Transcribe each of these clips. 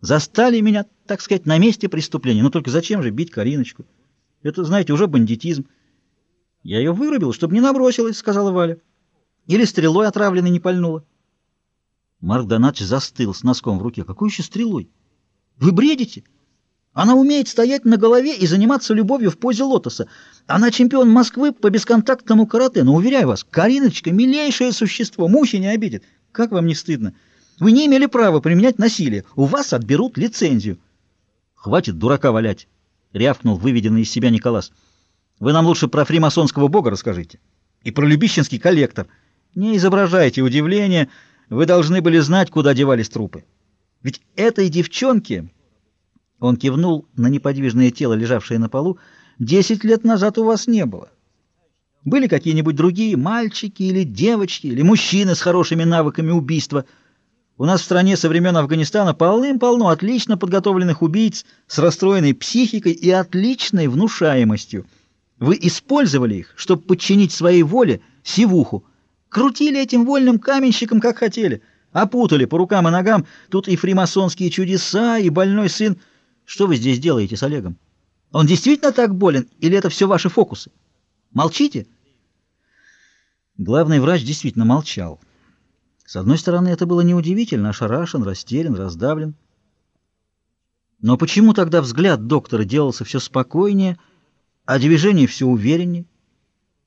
Застали меня, так сказать, на месте преступления. Но только зачем же бить Кариночку? Это, знаете, уже бандитизм. Я ее вырубил, чтобы не набросилась, сказала Валя. Или стрелой отравленной не пальнула. Марк Донатович застыл с носком в руке. Какой еще стрелой? Вы бредите? Она умеет стоять на голове и заниматься любовью в позе лотоса. Она чемпион Москвы по бесконтактному карате. Но, уверяю вас, Кариночка — милейшее существо, мухи не обидит. Как вам не стыдно? Вы не имели права применять насилие. У вас отберут лицензию. Хватит дурака валять, — рявкнул выведенный из себя Николас. Вы нам лучше про фримасонского бога расскажите. И про любищенский коллектор. Не изображайте удивления. Вы должны были знать, куда девались трупы. Ведь этой девчонке... Он кивнул на неподвижное тело, лежавшее на полу. «Десять лет назад у вас не было. Были какие-нибудь другие мальчики или девочки, или мужчины с хорошими навыками убийства — у нас в стране со времен Афганистана полным-полно отлично подготовленных убийц с расстроенной психикой и отличной внушаемостью. Вы использовали их, чтобы подчинить своей воле сивуху. Крутили этим вольным каменщиком, как хотели. Опутали по рукам и ногам. Тут и фримасонские чудеса, и больной сын. Что вы здесь делаете с Олегом? Он действительно так болен, или это все ваши фокусы? Молчите? Главный врач действительно молчал. С одной стороны, это было неудивительно, ошарашен, растерян, раздавлен. Но почему тогда взгляд доктора делался все спокойнее, а движение все увереннее?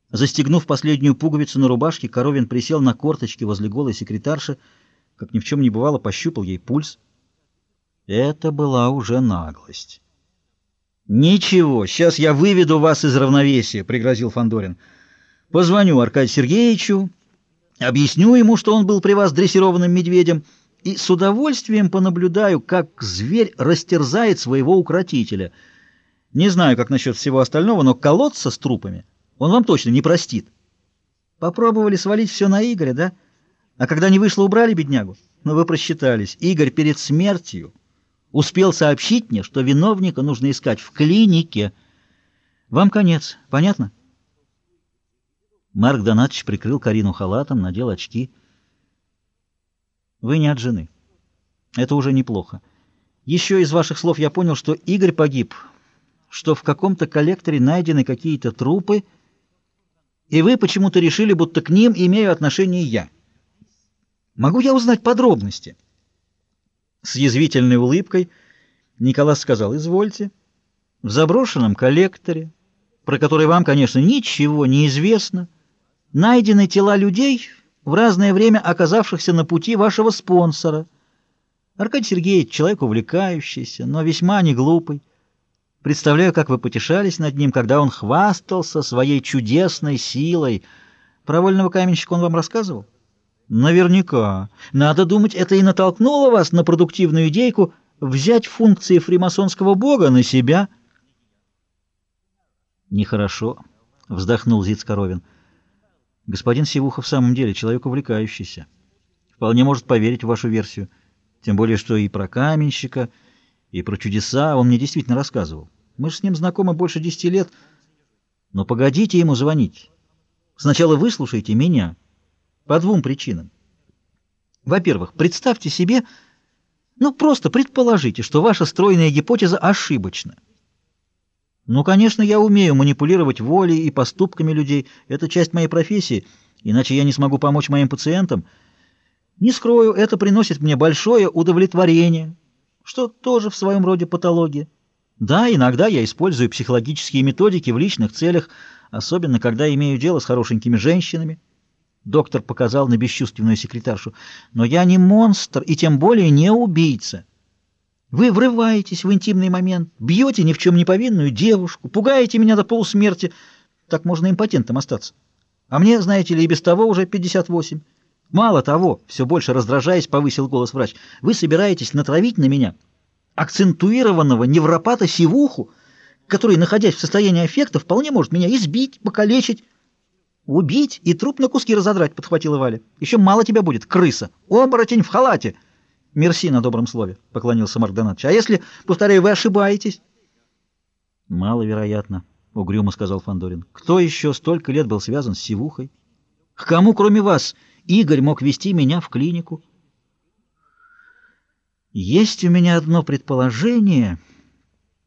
Застегнув последнюю пуговицу на рубашке, Коровин присел на корточки возле голой секретарши, как ни в чем не бывало, пощупал ей пульс. Это была уже наглость. «Ничего, сейчас я выведу вас из равновесия», — пригрозил Фандорин. «Позвоню Аркадию Сергеевичу, Объясню ему, что он был при вас дрессированным медведем, и с удовольствием понаблюдаю, как зверь растерзает своего укротителя. Не знаю, как насчет всего остального, но колоться с трупами он вам точно не простит. Попробовали свалить все на Игоря, да? А когда не вышло, убрали беднягу? Но вы просчитались. Игорь перед смертью успел сообщить мне, что виновника нужно искать в клинике. Вам конец, понятно? Марк Донатович прикрыл Карину халатом, надел очки. «Вы не от жены. Это уже неплохо. Еще из ваших слов я понял, что Игорь погиб, что в каком-то коллекторе найдены какие-то трупы, и вы почему-то решили, будто к ним имею отношение я. Могу я узнать подробности?» С язвительной улыбкой Николас сказал, «Извольте, в заброшенном коллекторе, про который вам, конечно, ничего не известно, — найдены тела людей, в разное время оказавшихся на пути вашего спонсора. Аркадий Сергеевич — человек увлекающийся, но весьма не глупый. Представляю, как вы потешались над ним, когда он хвастался своей чудесной силой. Про вольного каменщика он вам рассказывал? Наверняка. Надо думать, это и натолкнуло вас на продуктивную идейку взять функции фримасонского бога на себя. Нехорошо, — вздохнул Зиц Коровин. Господин Сивуха в самом деле человек увлекающийся. Вполне может поверить в вашу версию. Тем более, что и про каменщика, и про чудеса он мне действительно рассказывал. Мы же с ним знакомы больше десяти лет. Но погодите ему звонить. Сначала выслушайте меня. По двум причинам. Во-первых, представьте себе, ну просто предположите, что ваша стройная гипотеза ошибочна. Ну, конечно, я умею манипулировать волей и поступками людей. Это часть моей профессии, иначе я не смогу помочь моим пациентам. Не скрою, это приносит мне большое удовлетворение, что тоже в своем роде патология. Да, иногда я использую психологические методики в личных целях, особенно когда имею дело с хорошенькими женщинами. Доктор показал на бесчувственную секретаршу. Но я не монстр и тем более не убийца. Вы врываетесь в интимный момент, бьете ни в чем не повинную девушку, пугаете меня до полусмерти. Так можно импотентом остаться. А мне, знаете ли, и без того уже 58. Мало того, все больше раздражаясь, повысил голос врач, вы собираетесь натравить на меня акцентуированного невропата сивуху, который, находясь в состоянии аффекта, вполне может меня избить, покалечить, убить и труп на куски разодрать, подхватила Валя. Еще мало тебя будет, крыса, оборотень в халате. Мерси на добром слове, — поклонился Марк Донатович. — А если, повторяю, вы ошибаетесь? — Маловероятно, — угрюмо сказал Фандорин. Кто еще столько лет был связан с Сивухой? К кому, кроме вас, Игорь мог вести меня в клинику? Есть у меня одно предположение —